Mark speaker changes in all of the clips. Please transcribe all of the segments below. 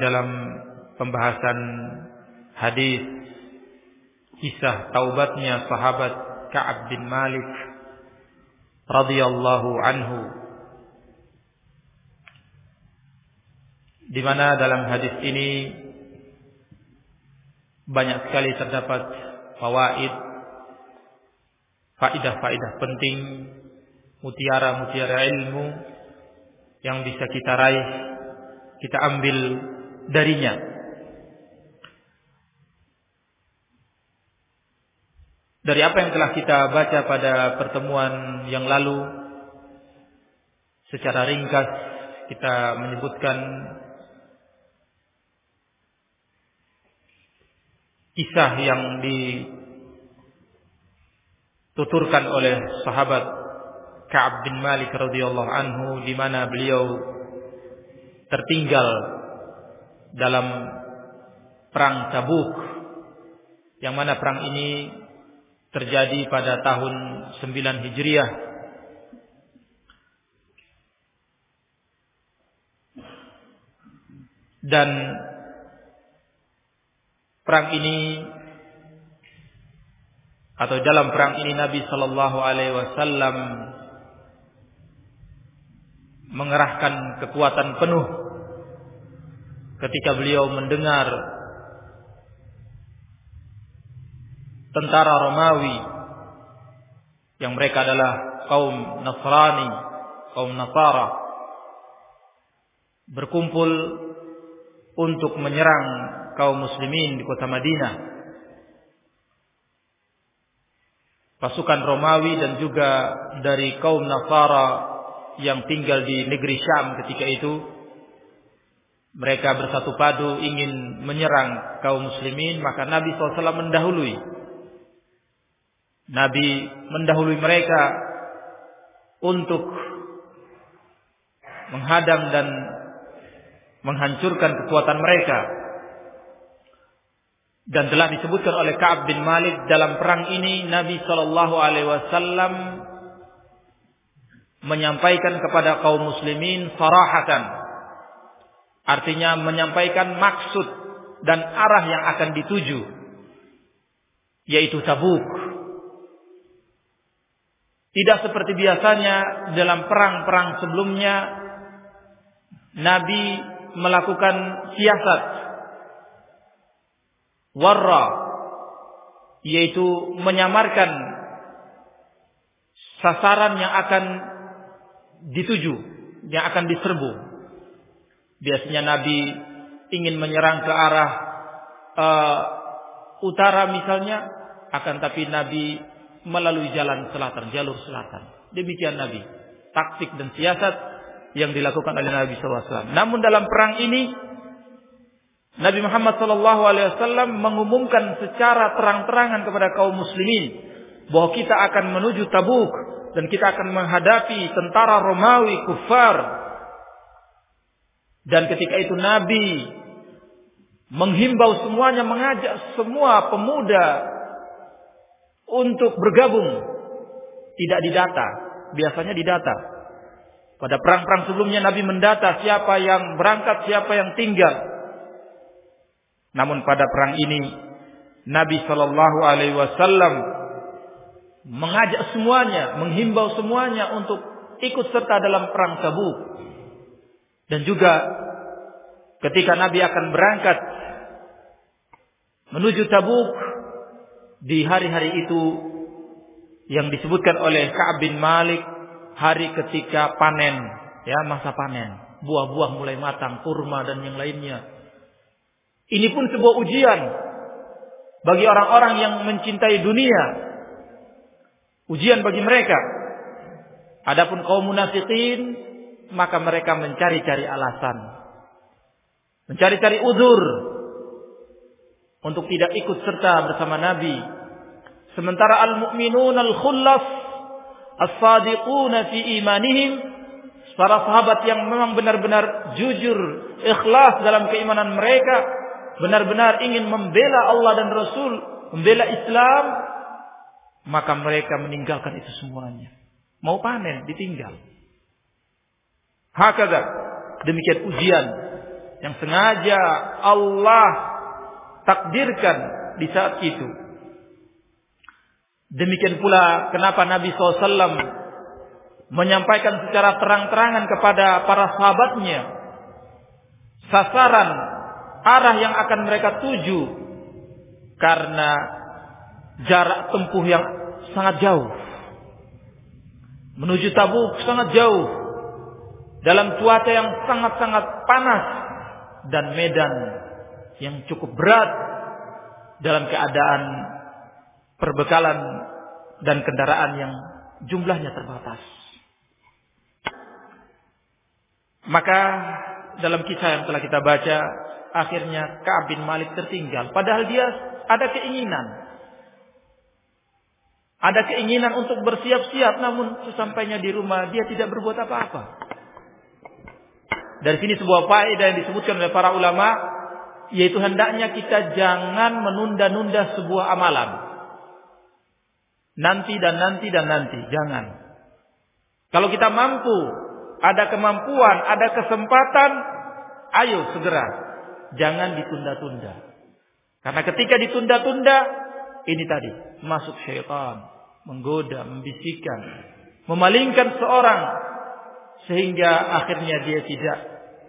Speaker 1: dalam pembahasan hadis kisah taubatnya sahabat Ka'ab bin Malik radhiyallahu anhu. Di mana dalam hadis ini banyak sekali terdapat fawaid faidah-faidah penting mutiara-mutiara ilmu yang bisa kita raih kita ambil darinya. Dari apa yang telah kita baca pada pertemuan yang lalu secara ringkas kita menyebutkan kisah yang dituturkan oleh sahabat Ka'ab bin Malik radhiyallahu anhu di mana beliau tertinggal dalam perang Tabuk yang mana perang ini terjadi pada tahun 9 Hijriah. Dan perang ini atau dalam perang ini Nabi Shallallahu Alaihi Wasallam mengerahkan kekuatan penuh ketika beliau mendengar tentara Romawi yang mereka adalah kaum Nasrani, kaum Nasara berkumpul untuk menyerang kaum muslimin di kota Madinah. Pasukan Romawi dan juga dari kaum Nasara yang tinggal di negeri Syam ketika itu mereka bersatu padu ingin menyerang kaum muslimin maka Nabi SAW mendahului Nabi mendahului mereka untuk menghadang dan menghancurkan kekuatan mereka. Dan telah disebutkan oleh Ka'ab bin Malik dalam perang ini Nabi Shallallahu Alaihi Wasallam menyampaikan kepada kaum muslimin sarahatan. Artinya menyampaikan maksud dan arah yang akan dituju yaitu Tabuk tidak seperti biasanya dalam perang-perang sebelumnya Nabi melakukan siasat warra yaitu menyamarkan sasaran yang akan dituju, yang akan diserbu. Biasanya Nabi ingin menyerang ke arah uh, utara misalnya, akan tapi Nabi melalui jalan selatan, jalur selatan. Demikian Nabi. Taktik dan siasat yang dilakukan oleh Nabi SAW. Namun dalam perang ini, Nabi Muhammad SAW mengumumkan secara terang-terangan kepada kaum muslimin bahwa kita akan menuju Tabuk dan kita akan menghadapi tentara Romawi kufar. Dan ketika itu Nabi menghimbau semuanya, mengajak semua pemuda untuk bergabung tidak didata, biasanya didata. Pada perang-perang sebelumnya Nabi mendata siapa yang berangkat, siapa yang tinggal. Namun pada perang ini Nabi Shallallahu Alaihi Wasallam mengajak semuanya, menghimbau semuanya untuk ikut serta dalam perang Tabuk. Dan juga ketika Nabi akan berangkat menuju Tabuk, di hari-hari itu yang disebutkan oleh Ka'ab bin Malik hari ketika panen ya masa panen. Buah-buah mulai matang kurma dan yang lainnya. Ini pun sebuah ujian bagi orang-orang yang mencintai dunia. Ujian bagi mereka. Adapun kaum munafikin maka mereka mencari-cari alasan mencari-cari uzur untuk tidak ikut serta bersama Nabi. Sementara al-mu'minun al-khullas as-sadiqun fi imanihim para sahabat yang memang benar-benar jujur, ikhlas dalam keimanan mereka, benar-benar ingin membela Allah dan Rasul, membela Islam, maka mereka meninggalkan itu semuanya. Mau panen, ditinggal. Hakada. Demikian ujian yang sengaja Allah takdirkan di saat itu. Demikian pula kenapa Nabi SAW menyampaikan secara terang-terangan kepada para sahabatnya sasaran arah yang akan mereka tuju karena jarak tempuh yang sangat jauh. Menuju Tabuk sangat jauh dalam cuaca yang sangat-sangat panas dan medan yang cukup berat dalam keadaan perbekalan dan kendaraan yang jumlahnya terbatas. Maka dalam kisah yang telah kita baca, akhirnya Ka'ab bin Malik tertinggal. Padahal dia ada keinginan. Ada keinginan untuk bersiap-siap, namun sesampainya di rumah dia tidak berbuat apa-apa. Dari sini sebuah faedah yang disebutkan oleh para ulama, yaitu hendaknya kita jangan menunda-nunda sebuah amalan. Nanti dan nanti dan nanti. Jangan. Kalau kita mampu, ada kemampuan, ada kesempatan, ayo segera. Jangan ditunda-tunda. Karena ketika ditunda-tunda, ini tadi, masuk syaitan. Menggoda, membisikkan. Memalingkan seorang. Sehingga akhirnya dia tidak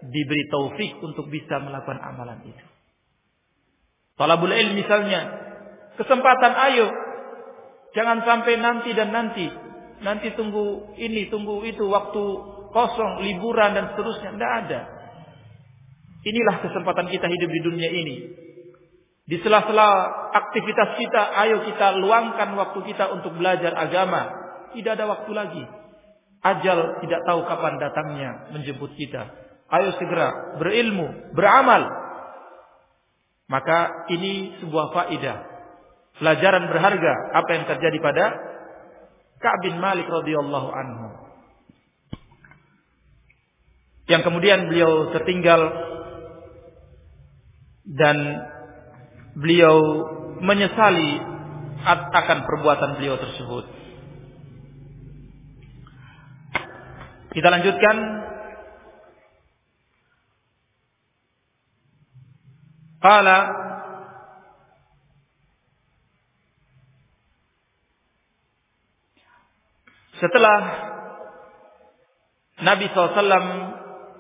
Speaker 1: diberi taufik untuk bisa melakukan amalan itu. Talabul ilm misalnya. Kesempatan ayo Jangan sampai nanti dan nanti. Nanti tunggu ini, tunggu itu, waktu kosong, liburan dan seterusnya. Tidak ada. Inilah kesempatan kita hidup di dunia ini. Di sela-sela aktivitas kita, ayo kita luangkan waktu kita untuk belajar agama. Tidak ada waktu lagi. Ajal tidak tahu kapan datangnya menjemput kita. Ayo segera berilmu, beramal. Maka ini sebuah faidah pelajaran berharga apa yang terjadi pada Ka'ab bin Malik radhiyallahu anhu. Yang kemudian beliau tertinggal dan beliau menyesali akan perbuatan beliau tersebut. Kita lanjutkan Qala Setelah Nabi SAW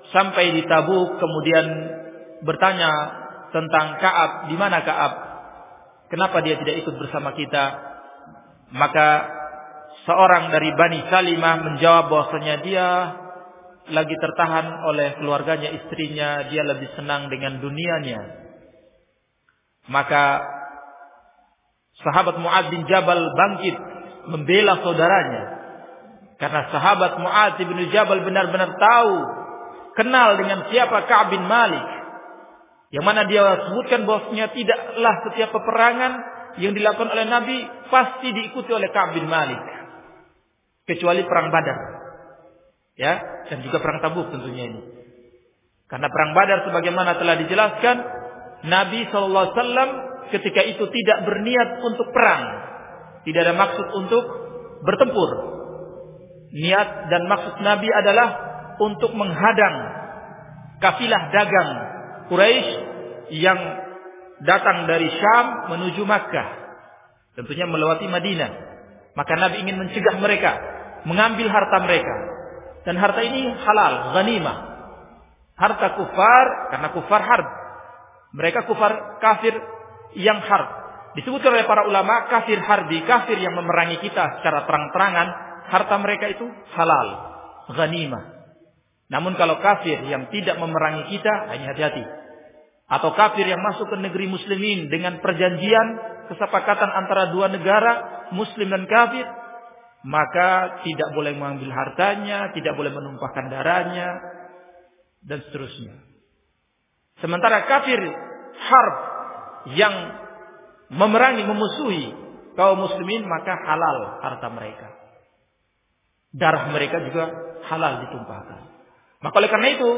Speaker 1: sampai di Tabuk kemudian bertanya tentang Kaab, di mana Kaab? Kenapa dia tidak ikut bersama kita? Maka seorang dari Bani Salimah menjawab bahwasanya dia lagi tertahan oleh keluarganya, istrinya, dia lebih senang dengan dunianya. Maka sahabat Muad bin Jabal bangkit membela saudaranya karena sahabat Mu'adz bin Jabal benar-benar tahu, kenal dengan siapa Ka'ab bin Malik. Yang mana dia sebutkan bahwasanya tidaklah setiap peperangan yang dilakukan oleh Nabi pasti diikuti oleh Ka'ab bin Malik. Kecuali perang Badar. Ya, dan juga perang Tabuk tentunya ini. Karena perang Badar sebagaimana telah dijelaskan, Nabi SAW ketika itu tidak berniat untuk perang. Tidak ada maksud untuk bertempur niat dan maksud Nabi adalah untuk menghadang kafilah dagang Quraisy yang datang dari Syam menuju Makkah. Tentunya melewati Madinah. Maka Nabi ingin mencegah mereka mengambil harta mereka. Dan harta ini halal, ghanimah. Harta kufar karena kufar harb. Mereka kufar kafir yang harb. Disebutkan oleh para ulama kafir harbi, kafir yang memerangi kita secara terang-terangan harta mereka itu halal, ghanimah. Namun kalau kafir yang tidak memerangi kita, hanya hati-hati. Atau kafir yang masuk ke negeri muslimin dengan perjanjian kesepakatan antara dua negara, muslim dan kafir, maka tidak boleh mengambil hartanya, tidak boleh menumpahkan darahnya, dan seterusnya. Sementara kafir harb yang memerangi, memusuhi kaum muslimin, maka halal harta mereka. Darah mereka juga halal ditumpahkan. Maka oleh karena itu,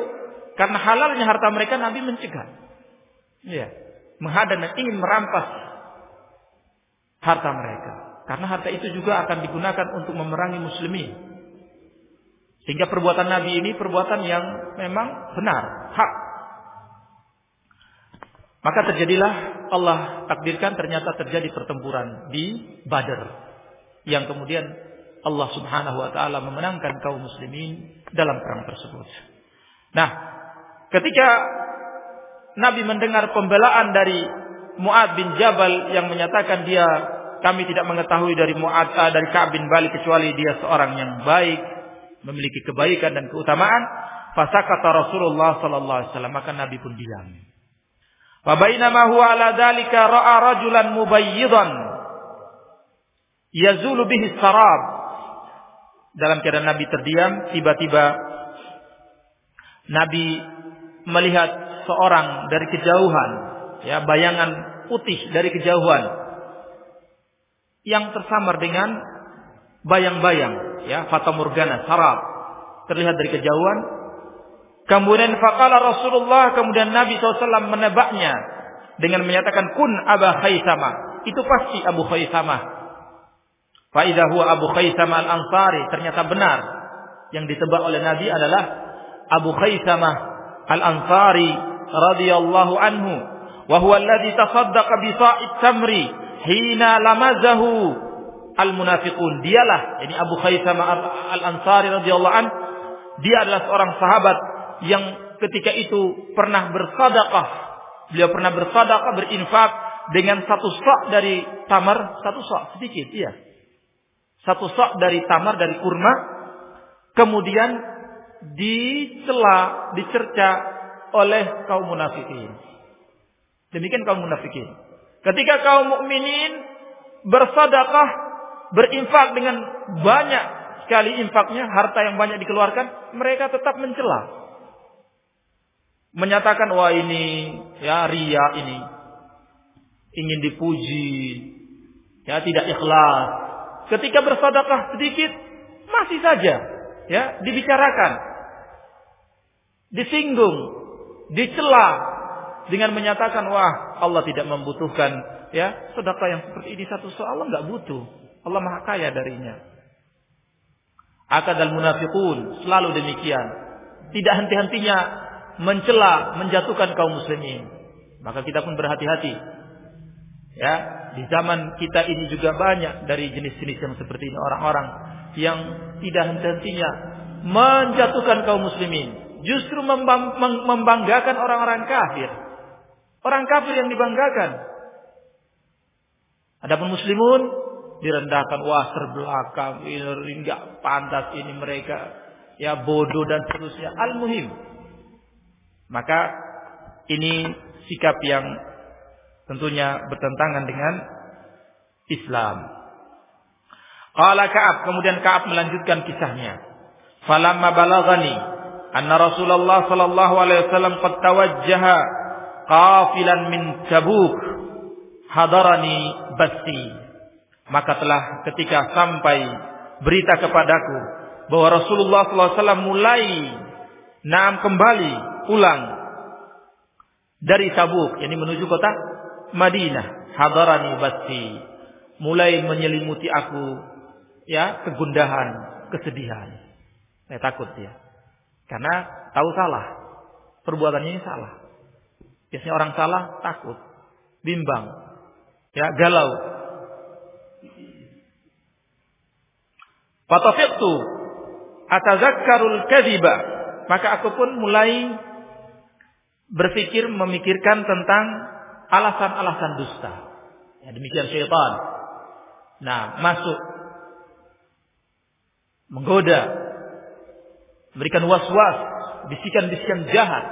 Speaker 1: karena halalnya harta mereka Nabi mencegah. Ya, menghadap dan ingin merampas harta mereka. Karena harta itu juga akan digunakan untuk memerangi muslimin. Sehingga perbuatan Nabi ini perbuatan yang memang benar, hak. Maka terjadilah Allah takdirkan ternyata terjadi pertempuran di Badar yang kemudian Allah Subhanahu wa taala memenangkan kaum muslimin dalam perang tersebut. Nah, ketika Nabi mendengar pembelaan dari Muad bin Jabal yang menyatakan dia kami tidak mengetahui dari Muad uh, dari Ka'ab bin Bali kecuali dia seorang yang baik, memiliki kebaikan dan keutamaan, fasakata Rasulullah sallallahu alaihi wasallam maka Nabi pun diam. Wa bainama huwa ala dzalika ra'a rajulan mubayyidan yazulu bihi sarab. Dalam keadaan Nabi terdiam, tiba-tiba Nabi melihat seorang dari kejauhan, ya bayangan putih dari kejauhan yang tersamar dengan bayang-bayang, ya fata morgana, sarab terlihat dari kejauhan Kemudian faqala Rasulullah, kemudian Nabi SAW menebaknya dengan menyatakan kun Aba Khaisama. Itu pasti Abu Khaisamah. Faidah huwa Abu Khaisamah al-Ansari. Ternyata benar. Yang ditebak oleh Nabi adalah Abu Khaisamah al-Ansari radhiyallahu anhu. Wa huwa alladhi tasaddaqa sa'id tamri hina lamazahu al-munafiqun. Dialah, ini Abu Khaisamah al-Ansari radhiyallahu anhu. Dia adalah seorang sahabat yang ketika itu pernah bersadaqah. Beliau pernah bersadaqah, berinfak dengan satu sok dari tamar, satu sok sedikit, iya. Satu sok dari tamar dari kurma, kemudian dicela, dicerca oleh kaum munafikin. Demikian kaum munafikin. Ketika kaum mukminin bersadaqah, berinfak dengan banyak sekali infaknya, harta yang banyak dikeluarkan, mereka tetap mencela. Menyatakan wah ini ya ria ini. Ingin dipuji. Ya tidak ikhlas. Ketika bersedekah sedikit masih saja ya dibicarakan. Disinggung dicela dengan menyatakan wah Allah tidak membutuhkan ya sedekah yang seperti ini satu soal Allah nggak butuh Allah maha kaya darinya akadal munafiqun selalu demikian tidak henti-hentinya mencela, menjatuhkan kaum muslimin. Maka kita pun berhati-hati. Ya, di zaman kita ini juga banyak dari jenis-jenis yang seperti ini orang-orang yang tidak henti-hentinya menjatuhkan kaum muslimin, justru membanggakan orang-orang kafir. Orang kafir yang dibanggakan. Adapun muslimun direndahkan, wah terbelakang, ini enggak pantas ini mereka, ya bodoh dan seterusnya. Al-muhim, maka ini sikap yang tentunya bertentangan dengan Islam. Qala Ka'ab, kemudian Ka'ab melanjutkan kisahnya. Falamma balagani anna Rasulullah sallallahu alaihi wasallam qad tawajjaha qafilan min Tabuk hadarani basti. Maka telah ketika sampai berita kepadaku bahwa Rasulullah wasallam mulai naam kembali pulang dari Tabuk, ini menuju kota Madinah. Hadarani basti. Mulai menyelimuti aku ya kegundahan, kesedihan. Saya takut ya. Karena tahu salah. Perbuatannya ini salah. Biasanya orang salah takut, bimbang, ya galau. Fatafiqtu atazakkarul kadhiba. Maka aku pun mulai berpikir memikirkan tentang alasan-alasan dusta. Ya, demikian syaitan. Nah, masuk menggoda, memberikan was-was, bisikan-bisikan jahat.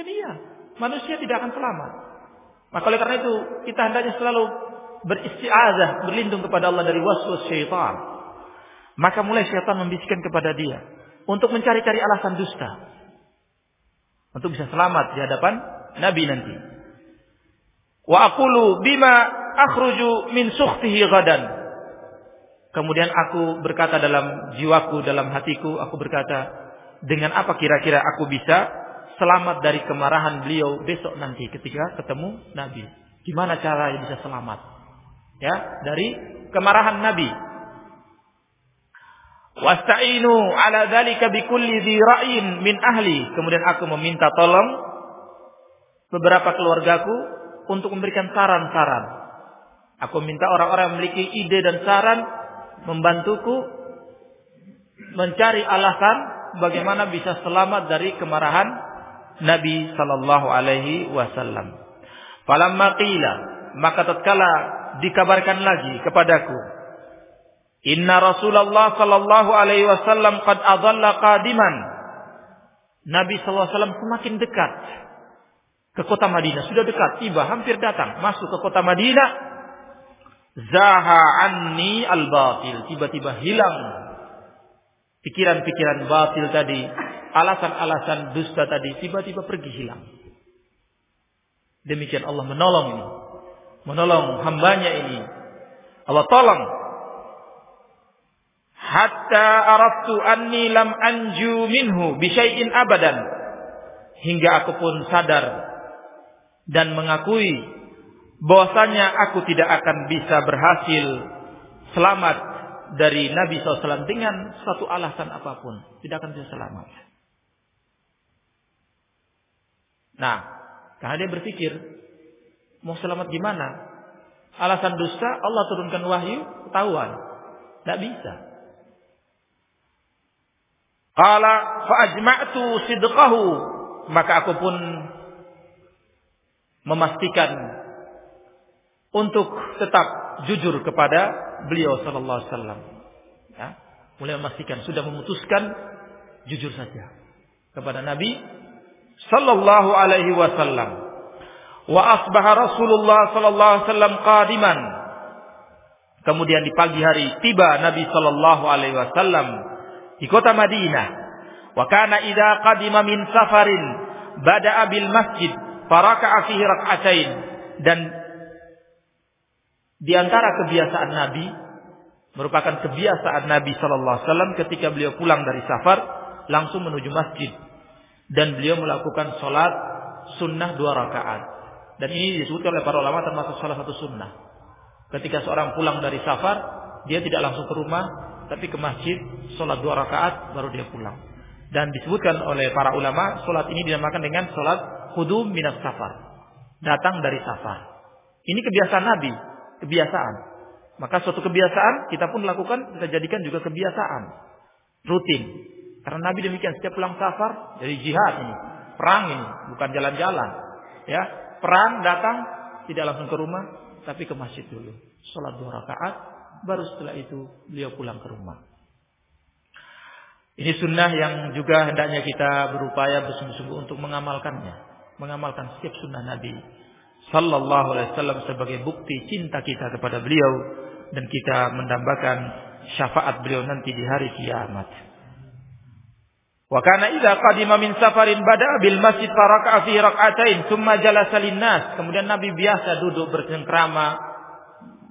Speaker 1: Demikian, manusia tidak akan selamat. Maka oleh karena itu, kita hendaknya selalu beristiazah, berlindung kepada Allah dari was-was syaitan. Maka mulai syaitan membisikkan kepada dia untuk mencari-cari alasan dusta untuk bisa selamat di hadapan Nabi nanti. Wa aqulu bima akhruju min sukhtihi gadan. Kemudian aku berkata dalam jiwaku, dalam hatiku, aku berkata, dengan apa kira-kira aku bisa selamat dari kemarahan beliau besok nanti ketika ketemu Nabi. Gimana cara bisa selamat? Ya, dari kemarahan Nabi. Wasta'inu ala dzalika bikulli dzi ra'in min ahli. Kemudian aku meminta tolong beberapa keluargaku untuk memberikan saran-saran. Aku minta orang-orang yang memiliki ide dan saran membantuku mencari alasan bagaimana bisa selamat dari kemarahan Nabi sallallahu alaihi wasallam. Falamma qila maka tatkala dikabarkan lagi kepadaku Inna Rasulullah sallallahu alaihi wasallam qad adalla qadiman Nabi sallallahu alaihi wasallam semakin dekat ke kota Madinah, sudah dekat, tiba, hampir datang, masuk ke kota Madinah. Zaha anni al-batil, tiba-tiba hilang pikiran-pikiran batil tadi, alasan-alasan dusta tadi tiba-tiba pergi hilang. Demikian Allah menolong ini. Menolong hambanya ini. Allah tolong. Hatta araftu anni lam anju minhu bisyai'in abadan. Hingga aku pun sadar dan mengakui bahwasanya aku tidak akan bisa berhasil selamat dari Nabi SAW dengan satu alasan apa pun. Tidak akan bisa selamat. Nah, karena dia berpikir, mau selamat gimana? Alasan dusta, Allah turunkan wahyu, ketahuan. Tidak bisa. Qala fa'ajma'tu sidqahu. Maka aku pun memastikan untuk tetap jujur kepada beliau sallallahu alaihi wasallam. Ya, mulai memastikan sudah memutuskan jujur saja kepada Nabi sallallahu alaihi wasallam. Wa asbaha Rasulullah sallallahu alaihi wasallam qadiman. Kemudian di pagi hari tiba Nabi sallallahu alaihi wasallam di kota Madinah. Wa kana idza qadima min safarin bada'a bil masjid faraka'a fihi rak'atain dan di antara kebiasaan Nabi merupakan kebiasaan Nabi sallallahu alaihi wasallam ketika beliau pulang dari safar langsung menuju masjid. Dan beliau melakukan sholat sunnah dua rakaat. Dan ini disebutkan oleh para ulama termasuk salah satu sunnah. Ketika seorang pulang dari safar dia tidak langsung ke rumah tapi ke masjid sholat dua rakaat baru dia pulang. Dan disebutkan oleh para ulama sholat ini dinamakan dengan sholat khudum minas safar. Datang dari safar. Ini kebiasaan Nabi, kebiasaan. Maka suatu kebiasaan kita pun lakukan, kita jadikan juga kebiasaan. Rutin. Karena Nabi demikian setiap pulang safar dari jihad ini, perang ini, bukan jalan-jalan. Ya, perang datang tidak langsung ke rumah, tapi ke masjid dulu. Sholat dua rakaat, baru setelah itu beliau pulang ke rumah. Ini sunnah yang juga hendaknya kita berupaya bersungguh-sungguh untuk mengamalkannya mengamalkan setiap sunnah Nabi Sallallahu Alaihi Wasallam sebagai bukti cinta kita kepada beliau dan kita mendambakan syafaat beliau nanti di hari kiamat. Wa kana idza qadima min safarin bada bil masjid faraka'a fi rak'atain thumma jalasa linnas. Kemudian Nabi biasa duduk bercengkrama,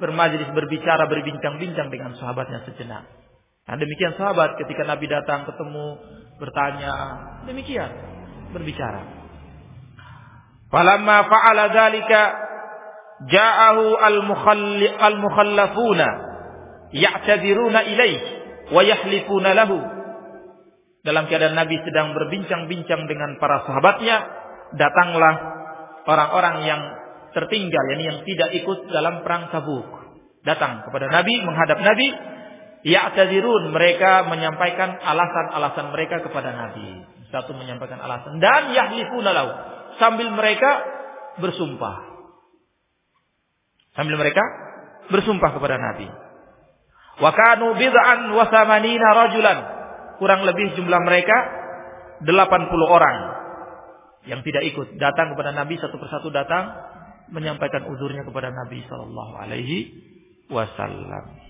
Speaker 1: bermajlis, berbicara, berbincang-bincang dengan sahabatnya sejenak. Nah, demikian sahabat ketika Nabi datang ketemu, bertanya, demikian berbicara. Falamma fa'ala dzalika ja'ahu al-mukhallafuna ya'tadiruna ilaih wa yahlifuna. Dalam keadaan Nabi sedang berbincang-bincang dengan para sahabatnya, datanglah orang-orang yang tertinggal, yakni yang tidak ikut dalam perang Tabuk. Datang kepada Nabi, menghadap Nabi, ya'tadirun, mereka menyampaikan alasan-alasan mereka kepada Nabi. Satu menyampaikan alasan dan yahlifuna lahu sambil mereka bersumpah. Sambil mereka bersumpah kepada Nabi. Wa kanu bid'an wa rajulan. Kurang lebih jumlah mereka 80 orang yang tidak ikut datang kepada Nabi satu persatu datang menyampaikan uzurnya kepada Nabi sallallahu alaihi wasallam.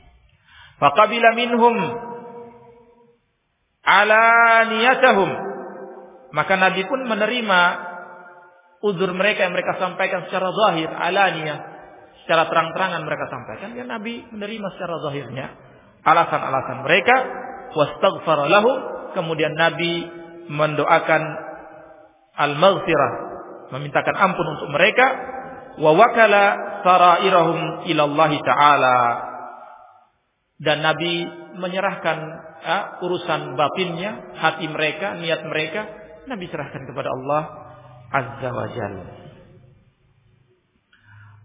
Speaker 1: Faqabila minhum alaniyatahum maka Nabi pun menerima uzur mereka yang mereka sampaikan secara zahir, alaniah, secara terang-terangan mereka sampaikan, ya Nabi menerima secara zahirnya alasan-alasan mereka, wastaghfara lahum, kemudian Nabi mendoakan al-maghfirah, memintakan ampun untuk mereka, wa wakala sarairahum ila Allah taala. Dan Nabi menyerahkan ya, urusan batinnya, hati mereka, niat mereka, Nabi serahkan kepada Allah Azza wa Jalla.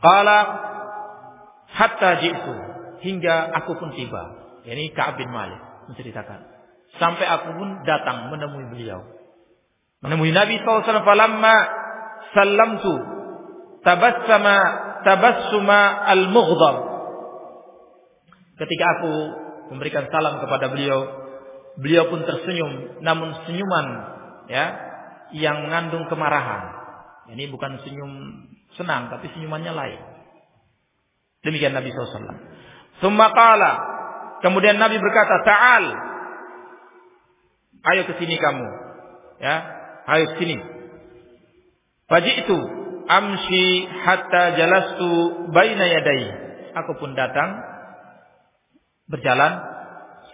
Speaker 1: Qala hatta ji'tu hingga aku pun tiba. Ini Ka'ab bin Malik menceritakan. Sampai aku pun datang menemui beliau. Menemui Nabi SAW. Falamma sallamtu tabassama tabassuma al-mughdab. Ketika aku memberikan salam kepada beliau, beliau pun tersenyum, namun senyuman ya yang mengandung kemarahan. Ini bukan senyum senang, tapi senyumannya lain. Demikian Nabi SAW. Summa. Kemudian Nabi berkata, Ta'al. Ayo ke sini kamu. Ya, ayo ke sini. Faji'tu amshi hatta jalastu baina yadai. Aku pun datang berjalan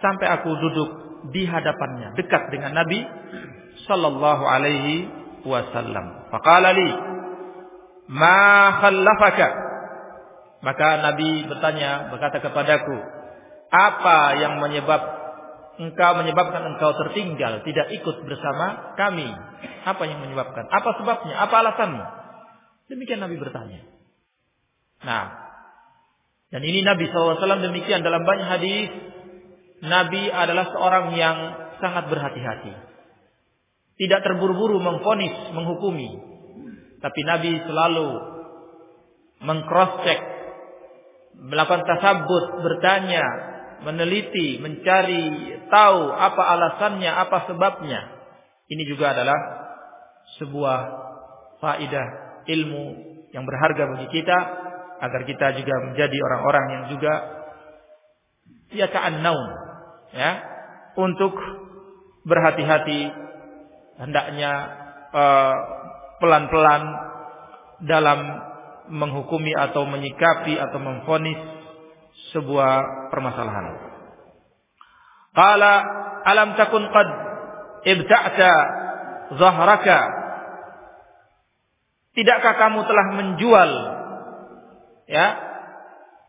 Speaker 1: sampai aku duduk di hadapannya, dekat dengan Nabi sallallahu alaihi wasallam. Faqala li, "Ma khallafaka?" Maka Nabi bertanya, berkata kepadaku, "Apa yang menyebab engkau menyebabkan engkau tertinggal, tidak ikut bersama kami? Apa yang menyebabkan? Apa sebabnya? Apa alasanmu?" Demikian Nabi bertanya. Nah, dan ini Nabi SAW demikian dalam banyak hadis. Nabi adalah seorang yang sangat berhati-hati. Tidak terburu-buru mengfonis, menghukumi. Tapi Nabi selalu mengcross-check, melakukan tasabut, bertanya, meneliti, mencari tahu apa alasannya, apa sebabnya. Ini juga adalah sebuah faidah ilmu yang berharga bagi kita agar kita juga menjadi orang-orang yang juga ya naum ya untuk berhati-hati hendaknya eh, pelan-pelan dalam menghukumi atau menyikapi atau memfonis sebuah permasalahan. Qala alam takun qad ibta'ta zahraka? Tidakkah kamu telah menjual ya?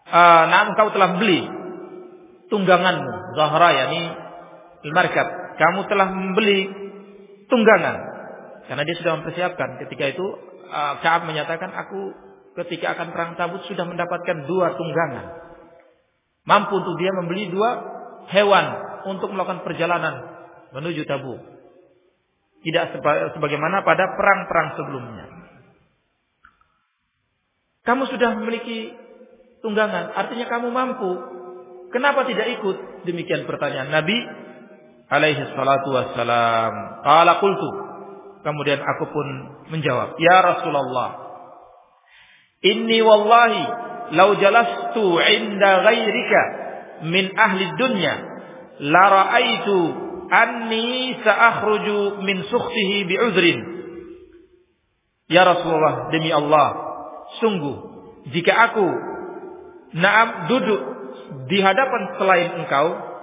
Speaker 1: Uh, nah engkau telah beli tungganganmu zahra yakni markab. Kamu telah membeli tunggangan. Karena dia sudah mempersiapkan. Ketika itu uh, Kaab menyatakan aku ketika akan perang Tabut sudah mendapatkan dua tunggangan. Mampu untuk dia membeli dua hewan untuk melakukan perjalanan menuju Tabuk. Tidak sebagaimana pada perang-perang sebelumnya. Kamu sudah memiliki tunggangan, artinya kamu mampu. Kenapa tidak ikut? Demikian pertanyaan Nabi alaihi salatu wassalam. Qala qultu. Kemudian aku pun menjawab, "Ya Rasulullah, inni wallahi law jalastu 'inda ghairika min ahli dunya la ra'aitu anni sa'akhruju min sukhtihi bi'udrin." Ya Rasulullah, demi Allah, sungguh jika aku naam duduk di hadapan selain engkau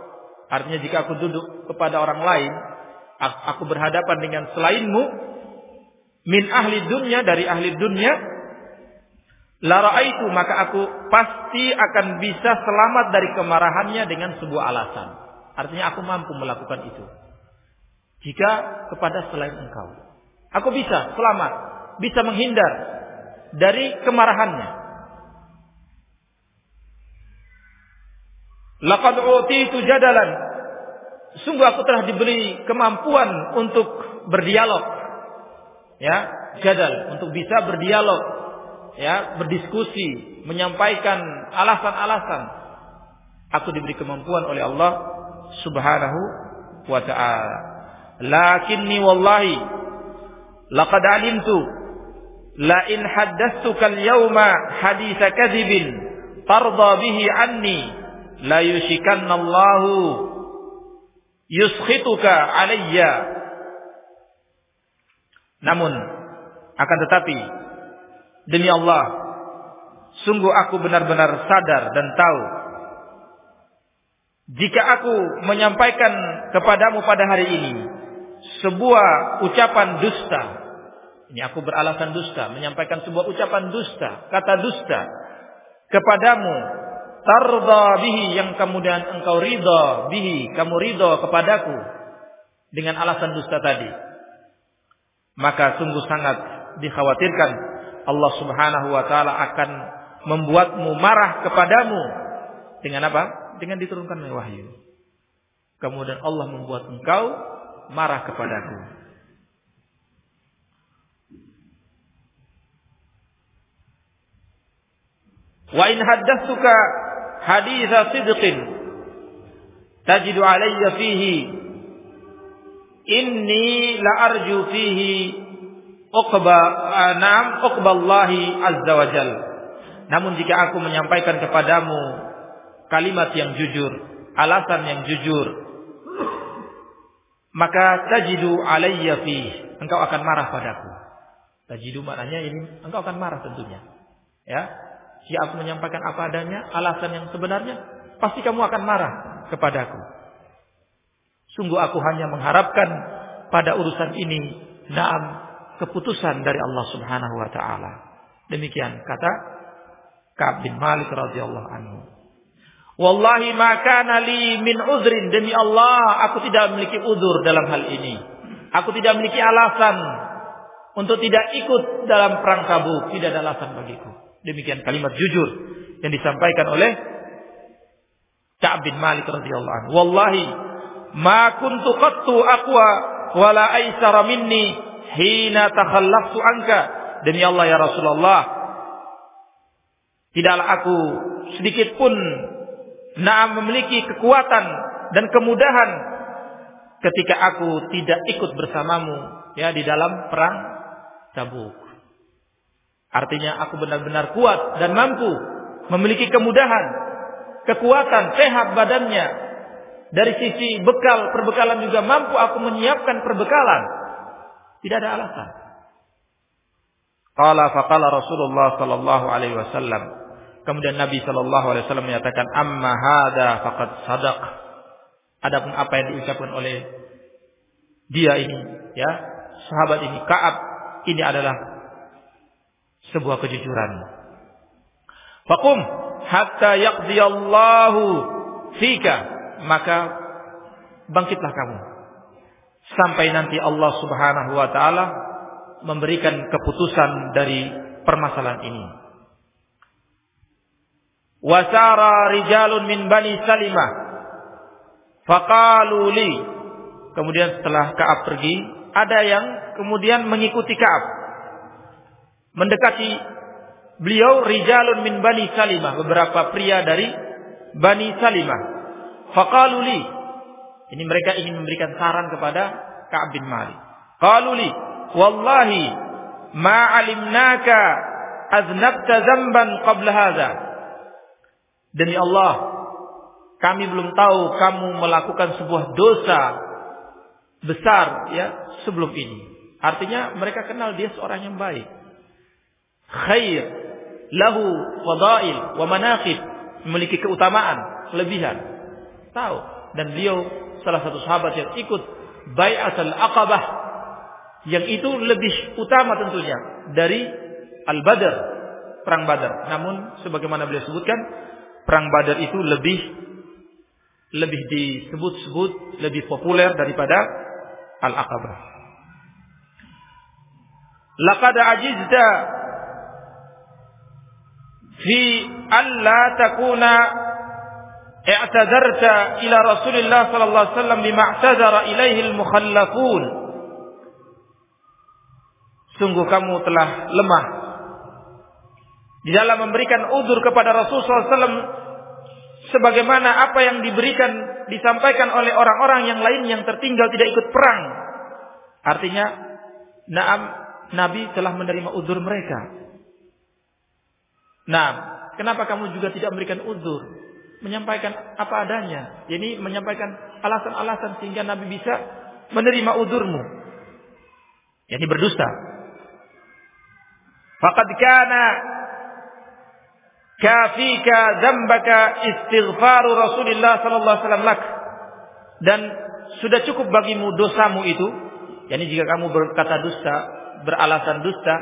Speaker 1: Artinya jika aku duduk kepada orang lain, aku berhadapan dengan selainmu min ahli dunia dari ahli dunia, lara itu maka aku pasti akan bisa selamat dari kemarahannya dengan sebuah alasan. Artinya aku mampu melakukan itu. Jika kepada selain engkau, aku bisa selamat, bisa menghindar dari kemarahannya. Laqad utitu jadalan. Sungguh aku telah diberi kemampuan untuk berdialog. Ya, jadal untuk bisa berdialog, ya, berdiskusi, menyampaikan alasan-alasan. Aku diberi kemampuan oleh Allah Subhanahu wa taala. Lakinni wallahi laqad alimtu la in haddathtuka al-yawma haditha kadhibin tarda bihi anni la yushikannallahu yuskhituka alayya. Namun akan tetapi demi Allah sungguh aku benar-benar sadar dan tahu jika aku menyampaikan kepadamu pada hari ini sebuah ucapan dusta ini aku beralasan dusta menyampaikan sebuah ucapan dusta kata dusta kepadamu tarda bihi yang kemudian engkau ridha bihi kamu ridha kepadaku dengan alasan dusta tadi maka sungguh sangat dikhawatirkan Allah Subhanahu wa taala akan membuatmu marah kepadamu dengan apa? Dengan diturunkan wahyu. Kemudian Allah membuat engkau marah kepadaku. Wa in haddatsuka haditha sidqin tajidu alayya fihi inni la arju fihi uqba anam uqba Allah azza wa. Namun jika aku menyampaikan kepadamu kalimat yang jujur, alasan yang jujur, maka tajidu alayya fi engkau akan marah padaku. Tajidu maknanya ini engkau akan marah tentunya. Ya. Jika aku menyampaikan apa adanya, alasan yang sebenarnya, pasti kamu akan marah kepadaku. Sungguh aku hanya mengharapkan pada urusan ini naam keputusan dari Allah Subhanahu wa taala. Demikian kata Ka'ab bin Malik radhiyallahu anhu. Wallahi ma kana li min uzrin demi Allah aku tidak memiliki uzur dalam hal ini. Aku tidak memiliki alasan untuk tidak ikut dalam perang Tabuk, tidak ada alasan bagiku. Demikian kalimat jujur yang disampaikan oleh Ka'ab bin Malik radhiyallahu anhu. Wallahi ma kuntu qattu aqwa wala aisara minni hina takhallaftu anka. Demi Allah ya Rasulullah, tidaklah aku sedikit pun naam memiliki kekuatan dan kemudahan ketika aku tidak ikut bersamamu ya di dalam perang Tabuk. Artinya aku benar-benar kuat dan mampu memiliki kemudahan, kekuatan, sehat badannya. Dari sisi bekal, perbekalan juga mampu aku menyiapkan perbekalan. Tidak ada alasan. Qala faqala Rasulullah sallallahu alaihi wasallam. Kemudian Nabi sallallahu alaihi wasallam menyatakan amma hada faqad sadaq. Adapun apa yang diucapkan oleh dia ini, ya, sahabat ini, Ka'ab, ini adalah sebuah kejujuran. Fakum hatta yaqdiyallahu fika maka bangkitlah kamu sampai nanti Allah Subhanahu wa taala memberikan keputusan dari permasalahan ini. Wasara rijalun min bani Salimah faqalu li kemudian setelah Ka'ab pergi ada yang kemudian mengikuti Ka'ab mendekati beliau rijalun min Bani Salimah, beberapa pria dari Bani Salimah. Faqaluli. Ini mereka ingin memberikan saran kepada Ka'ab bin Malik. Qaluli, wallahi ma alimnaka aznabta zamban qabla hadha. Demi Allah, kami belum tahu kamu melakukan sebuah dosa besar ya sebelum ini. Artinya mereka kenal dia seorang yang baik khair, lahu fadail wa manaqib, memiliki keutamaan, kelebihan. Tahu dan beliau salah satu sahabat yang ikut bai'atul aqabah yang itu lebih utama tentunya dari al-badr, perang badar. Namun sebagaimana beliau sebutkan, perang badar itu lebih lebih disebut-sebut lebih populer daripada al-aqabah. Laqad ajizta fi alla takuna i'tadarta ila Rasulillah sallallahu alaihi wasallam bima i'tadara ilaihi al-mukhallafun sungguh kamu telah lemah. Di dalam memberikan udur kepada Rasulullah SAW sebagaimana apa yang diberikan disampaikan oleh orang-orang yang lain yang tertinggal tidak ikut perang. Artinya Naam Nabi telah menerima udur mereka Nah, kenapa kamu juga tidak memberikan uzur? Menyampaikan apa adanya. Jadi menyampaikan alasan-alasan sehingga Nabi bisa menerima uzurmu. Jadi berdusta. Faqad kana kafika dzambaka istighfaru Rasulullah sallallahu alaihi wasallam. Dan sudah cukup bagimu dosamu itu. Yani jika kamu berkata dusta, beralasan dusta,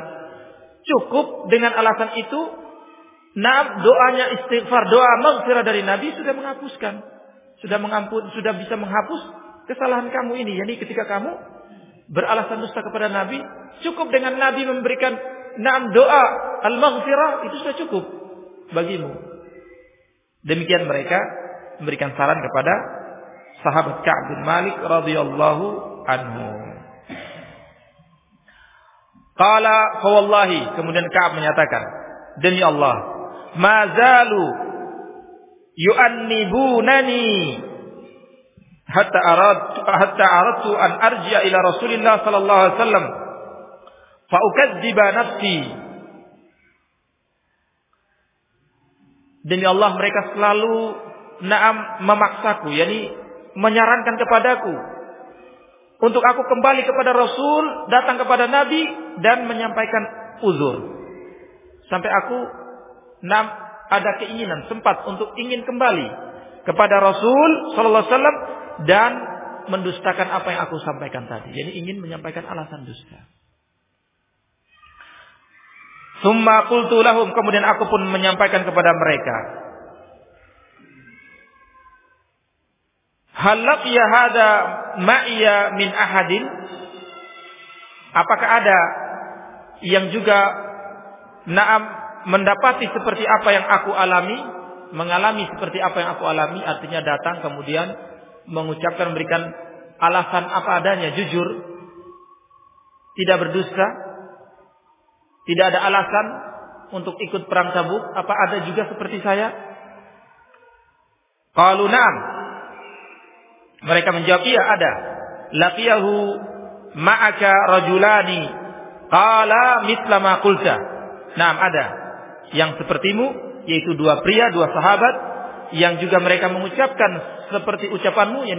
Speaker 1: cukup dengan alasan itu Nah, doanya istighfar, doa maghfirah dari Nabi sudah menghapuskan. Sudah mengampun, sudah bisa menghapus kesalahan kamu ini. Jadi ketika kamu beralasan dusta kepada Nabi, cukup dengan Nabi memberikan enam doa al-maghfirah itu sudah cukup. bagimu. Demikian mereka memberikan saran kepada sahabat Ka'ab bin Malik radhiyallahu anhu. Qala fa wallahi kemudian Ka'ab menyatakan demi Allah ma zalu yu'annibunani hatta arad hatta aradtu an arji'a ila Rasulillah sallallahu alaihi wasallam fa ukadziba nafsi Demi Allah mereka selalu naam memaksaku, yakni menyarankan kepadaku untuk aku kembali kepada Rasul, datang kepada Nabi dan menyampaikan uzur. Sampai aku naam ada keinginan sempat untuk ingin kembali kepada Rasul sallallahu alaihi wasallam dan mendustakan apa yang aku sampaikan tadi. Jadi ingin menyampaikan alasan dusta. Summa qultu lahum kemudian aku pun menyampaikan kepada mereka. Halak ya hada ma'iya min ahadin? Apakah ada yang juga naam mendapati seperti apa yang aku alami, mengalami seperti apa yang aku alami, artinya datang kemudian mengucapkan memberikan alasan apa adanya, jujur, tidak berdusta, tidak ada alasan untuk ikut perang Tabuk. Apa ada juga seperti saya? Qalu na'am. Mereka menjawab, iya ada. Laqiyahu ma'aka rajulani. Qala mithla ma qulta. Ada. Yang sepertimu, yaitu dua pria, dua sahabat, yang juga mereka mengucapkan seperti ucapanmu, yang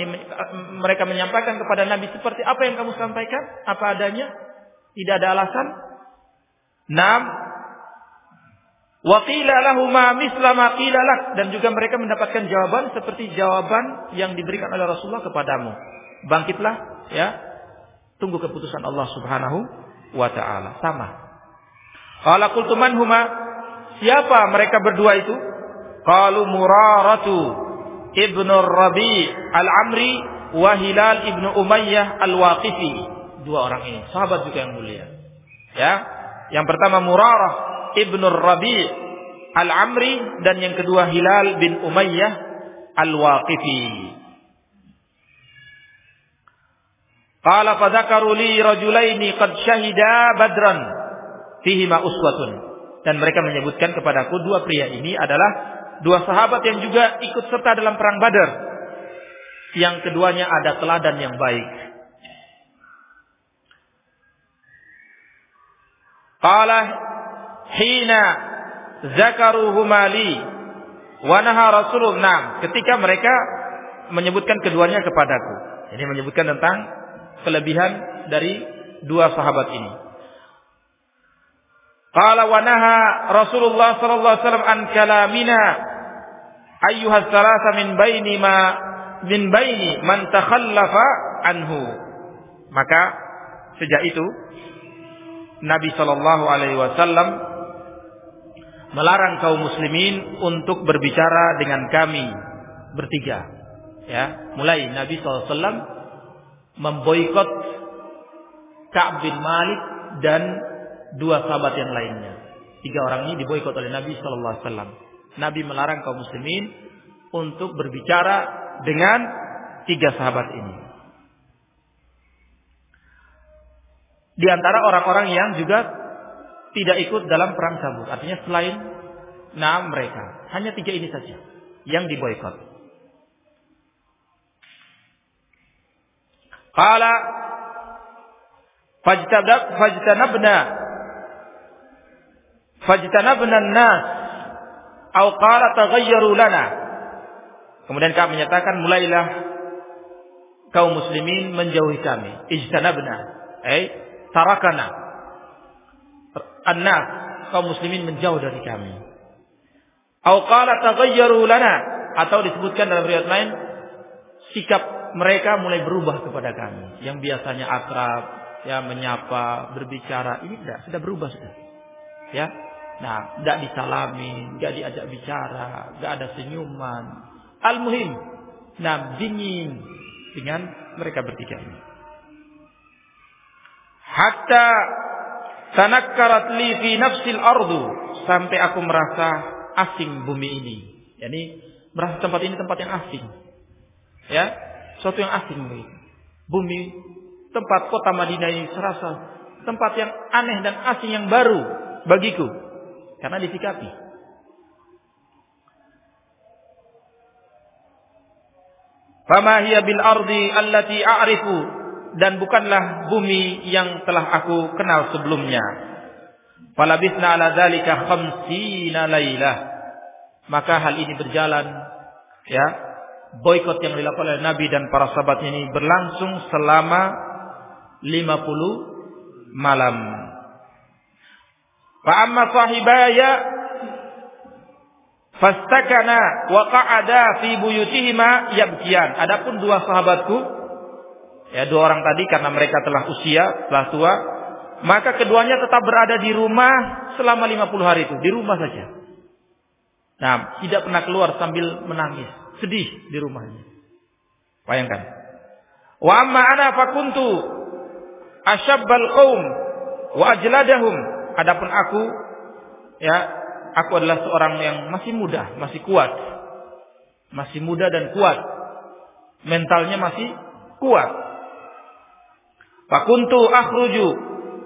Speaker 1: mereka menyampaikan kepada Nabi seperti apa yang kamu sampaikan, apa adanya, tidak ada alasan, Nam Waqila lahuma misla ma dan juga mereka mendapatkan jawaban seperti jawaban yang diberikan oleh Rasulullah kepadamu. Bangkitlah ya. Tunggu keputusan Allah Subhanahu wa taala. Sama. Siapa mereka berdua itu? Qalu Muraratu ibnu Rabi al-Amri wa Hilal ibnu Umayyah al-Waqifi. Dua orang ini sahabat juga yang mulia. Ya, yang pertama Murarah ibnu Rabi' al-Amri dan yang kedua Hilal bin Umayyah al-Waqifi. Qala fadzakaru li rajulaini qad syahida badran fihi ma uswatun. Dan mereka menyebutkan kepadaku dua pria ini adalah dua sahabat yang juga ikut serta dalam perang Badar. Yang keduanya ada teladan yang baik. Qala hina zakaruhuma li wa Rasulullah. ketika mereka menyebutkan keduanya kepadaku. Ini menyebutkan tentang kelebihan dari dua sahabat ini. Qala wa naha Rasulullah sallallahu alaihi wasallam an kalamina ayyuha salasa min baini ma min baini man takhallafa anhu. Maka sejak itu Nabi Shallallahu Alaihi Wasallam melarang kaum muslimin untuk berbicara dengan kami bertiga. Ya, mulai Nabi SAW memboikot Ka'ab bin Malik dan dua sahabat yang lainnya. Tiga orang ini diboikot oleh Nabi Shallallahu Alaihi Wasallam. Nabi melarang kaum muslimin untuk berbicara dengan tiga sahabat ini. di antara orang-orang yang juga tidak ikut dalam perang Tabuk. Artinya selain nama mereka, hanya tiga ini saja yang diboykot. Qala fajtadab fajtanabna fajtanabna an-nas atau qala taghayyaru. Kemudian kami menyatakan mulailah kaum muslimin menjauhi kami. Ijtanabna. Eh, tarakana annas kaum muslimin menjauh dari kami. Au qala taghayyaru atau disebutkan dalam riwayat lain sikap mereka mulai berubah kepada kami. Yang biasanya akrab, ya menyapa, berbicara, ini tidak sudah berubah sudah. Ya. Nah, tidak disalami, tidak diajak bicara, tidak ada senyuman. Al-muhim, nah dingin dengan mereka bertiga ini hatta tanakkarat li fi nafsil ardu sampai aku merasa asing bumi ini. Yani merasa tempat ini tempat yang asing. Ya, suatu yang asing begitu. Bumi, tempat kota Madinah ini serasa tempat yang aneh dan asing yang baru bagiku karena disikapi. Fama hiya bil ardi allati a'rifu dan bukanlah bumi yang telah aku kenal sebelumnya. Falabisna ala dzalika khamsina lailah. Maka hal ini berjalan ya. Boykot yang dilakukan oleh Nabi dan para sahabat ini berlangsung selama 50 malam. Fa amma sahibaya fastakana wa qa'ada fi buyutihima yabkiyan. Adapun dua sahabatku ya dua orang tadi karena mereka telah usia, telah tua, maka keduanya tetap berada di rumah selama 50 hari itu, di rumah saja. Nah, tidak pernah keluar sambil menangis, sedih di rumahnya. Bayangkan. Wa amma ana fakuntu asyabbal qaum wa ajladahum. Adapun aku ya, aku adalah seorang yang masih muda, masih kuat. Masih muda dan kuat. Mentalnya masih kuat. Fakuntu akhruju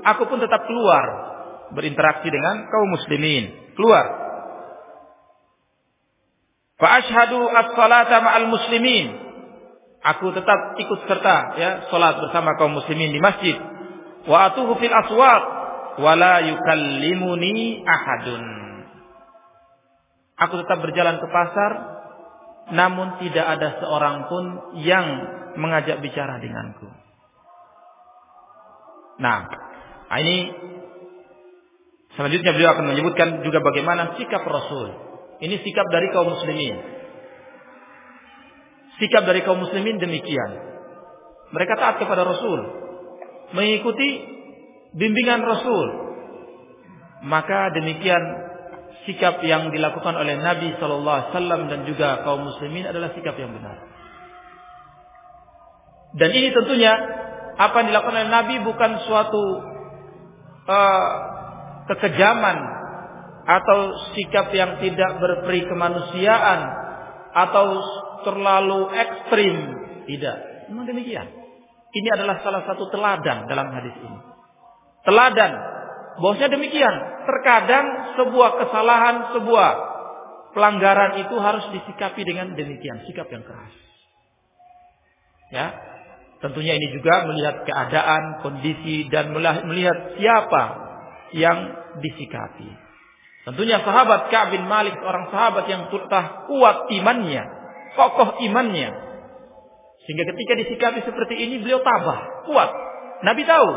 Speaker 1: aku pun tetap keluar berinteraksi dengan kaum muslimin. Keluar. Fa ashhadu as-salata ma'al muslimin. Aku tetap ikut serta ya salat bersama kaum muslimin di masjid. Wa atuhu fil aswaq wa la yukallimuni ahadun. Aku tetap berjalan ke pasar namun tidak ada seorang pun yang mengajak bicara denganku. Nah, Nah, ini selanjutnya beliau akan menyebutkan juga bagaimana sikap Rasul. Ini sikap dari kaum muslimin. Sikap dari kaum muslimin demikian. Mereka taat kepada Rasul. Mengikuti bimbingan Rasul. Maka demikian sikap yang dilakukan oleh Nabi Shallallahu Alaihi Wasallam dan juga kaum muslimin adalah sikap yang benar. Dan ini tentunya apa yang dilakukan oleh Nabi bukan suatu uh, kekejaman atau sikap yang tidak berperi kemanusiaan atau terlalu ekstrim tidak memang demikian ini adalah salah satu teladan dalam hadis ini teladan bosnya demikian terkadang sebuah kesalahan sebuah pelanggaran itu harus disikapi dengan demikian sikap yang keras ya Tentunya ini juga melihat keadaan, kondisi dan melihat siapa yang disikapi. Tentunya sahabat Ka'ab bin Malik orang sahabat yang telah kuat imannya, kokoh imannya. Sehingga ketika disikapi seperti ini beliau tabah, kuat. Nabi tahu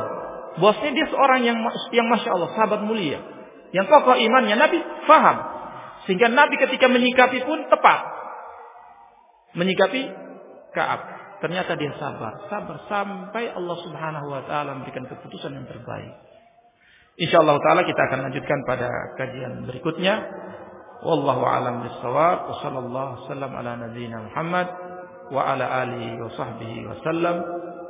Speaker 1: bosnya dia seorang yang yang masya Allah sahabat mulia, yang kokoh imannya. Nabi faham sehingga Nabi ketika menyikapi pun tepat menyikapi Kaab. Ternyata dia sabar, sabar sampai Allah Subhanahu wa taala memberikan keputusan yang terbaik. Insyaallah taala kita akan lanjutkan pada kajian berikutnya. Wallahu a'lam bissawab wa sallallahu wasallam ala nabiyyina Muhammad wa ala alihi wa sahbihi wasallam.